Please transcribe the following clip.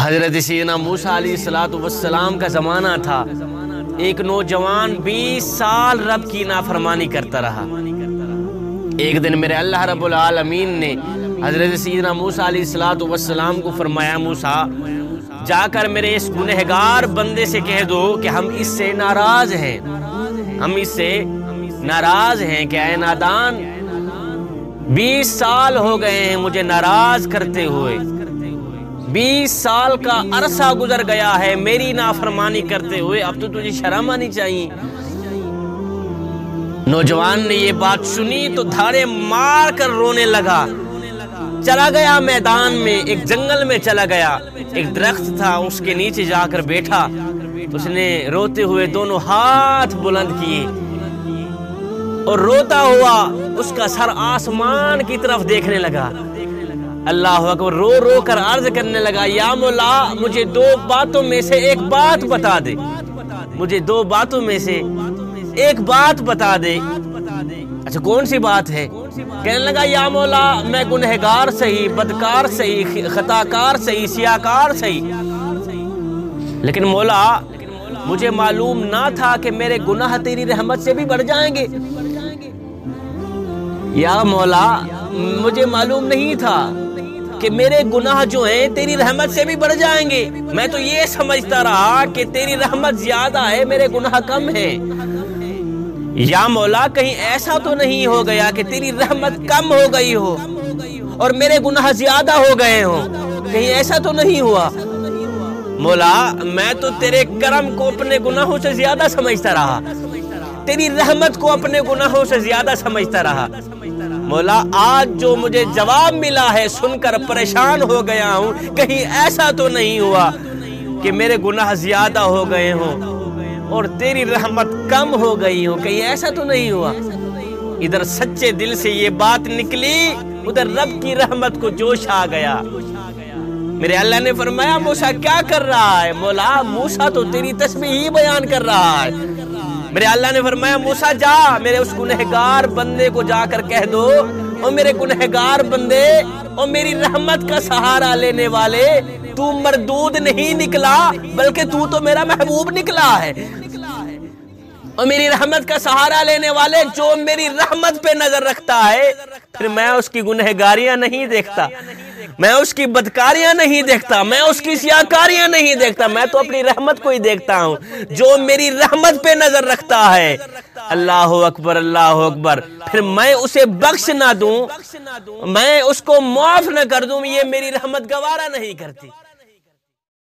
حضرت سیدنا موسیٰ علیہ السلام کا زمانہ تھا۔ ایک نوجوان بیس سال رب کی نافرمانی کرتا رہا۔ ایک دن میرے اللہ رب العالمین نے حضرت سیدنا موسیٰ علیہ السلام کو فرمایا، موسیٰ، جا کر میرے اس گنہگار بندے سے کہہ دو کہ ہم اس سے ناراض ہیں۔ ہم اس سے ناراض ہیں کہ اے نادان، بیس سال ہو گئے ہیں مجھے ناراض کرتے ہوئے۔ بیس سال کا عرصہ گزر گیا ہے، میری نافرمانی کرتے ہوئے اب تو تجھے شرم آنی چاہیے۔ نوجوان نے یہ بات سنی تو دھارے مار کر رونے لگا۔ چلا گیا میدان میں، ایک جنگل میں چلا گیا۔ ایک درخت تھا، اس کے نیچے جا کر بیٹھا۔ اس نے روتے ہوئے دونوں ہاتھ بلند کیے۔ اور روتا ہوا، اس کا سر آسمان کی طرف دیکھنے لگا۔ اللہ اکبر، رو رو کر عرض کرنے لگا، یا مولا، مجھے دو باتوں میں سے ایک بات بتا دے۔ مجھے دو باتوں میں سے ایک بات بتا دے۔ اچھا کون سی بات ہے؟ کہنے لگا، یا مولا، میں گنہگار صحیح، بدکار صحیح، خطاکار صحیح، سیاکار صحیح۔ لیکن مولا، مجھے معلوم نہ تھا کہ میرے گناہ تیری رحمت سے بھی بڑھ جائیں گے۔ یا مولا، مجھے معلوم نہیں تھا کہ میرے گناہ جو ہیں تیری رحمت سے بھی بڑھ جائیں گے۔ میں تو یہ سمجھتا رہا کہ تیری رحمت زیادہ ہے، میرے گناہ کم ہیں۔ یا مولا، کہیں ایسا تو نہیں ہو گیا کہ تیری رحمت کم ہو گئی ہو اور میرے گناہ زیادہ ہو گئے ہوں۔ کہیں ایسا تو نہیں ہوا۔ مولا، میں تو تیرے کرم کو اپنے گناہوں سے زیادہ سمجھتا رہا۔ تیری رحمت کو اپنے گناہوں سے زیادہ سمجھتا رہا۔ مولا، آج جو مجھے جواب ملا ہے، سن کر پریشان ہو گیا ہوں۔ کہیں ایسا تو نہیں ہوا کہ میرے گناہ زیادہ ہو گئے ہوں اور تیری رحمت کم ہو گئی ہوں۔ کہیں ایسا تو نہیں ہوا۔ ادھر سچے دل سے یہ بات نکلی، ادھر رب کی رحمت کو جوش آ گیا۔ میرے اللہ نے فرمایا، موسیٰ کیا کر رہا ہے؟ مولا، موسیٰ تو تیری تسبیح ہی بیان کر رہا ہے۔ میرے اللہ نے فرمایا، موسیٰ، جا، میرے اس گنہگار بندے کو جا کر کہہ دو۔ اور میرے گنہگار بندے، اور میری رحمت کا سہارا لینے والے، تو مردود نہیں نکلا، بلکہ تو تو میرا محبوب نکلا ہے۔ اور میری رحمت کا سہارا لینے والے جو میری رحمت پہ نظر رکھتا ہے، پھر میں اس کی گنہگاریاں نہیں دیکھتا۔ میں اس کی بدکاریاں نہیں دیکھتا، میں اس کی سیاکاریاں نہیں دیکھتا، میں تو اپنی رحمت کو ہی دیکھتا ہوں، جو میری رحمت پہ نظر رکھتا ہے۔ اللہ اکبر اللہ اکبر۔ پھر میں اسے بخش نہ دوں، میں اس کو معاف نہ کر دوں، یہ میری رحمت گوارا نہیں کرتی۔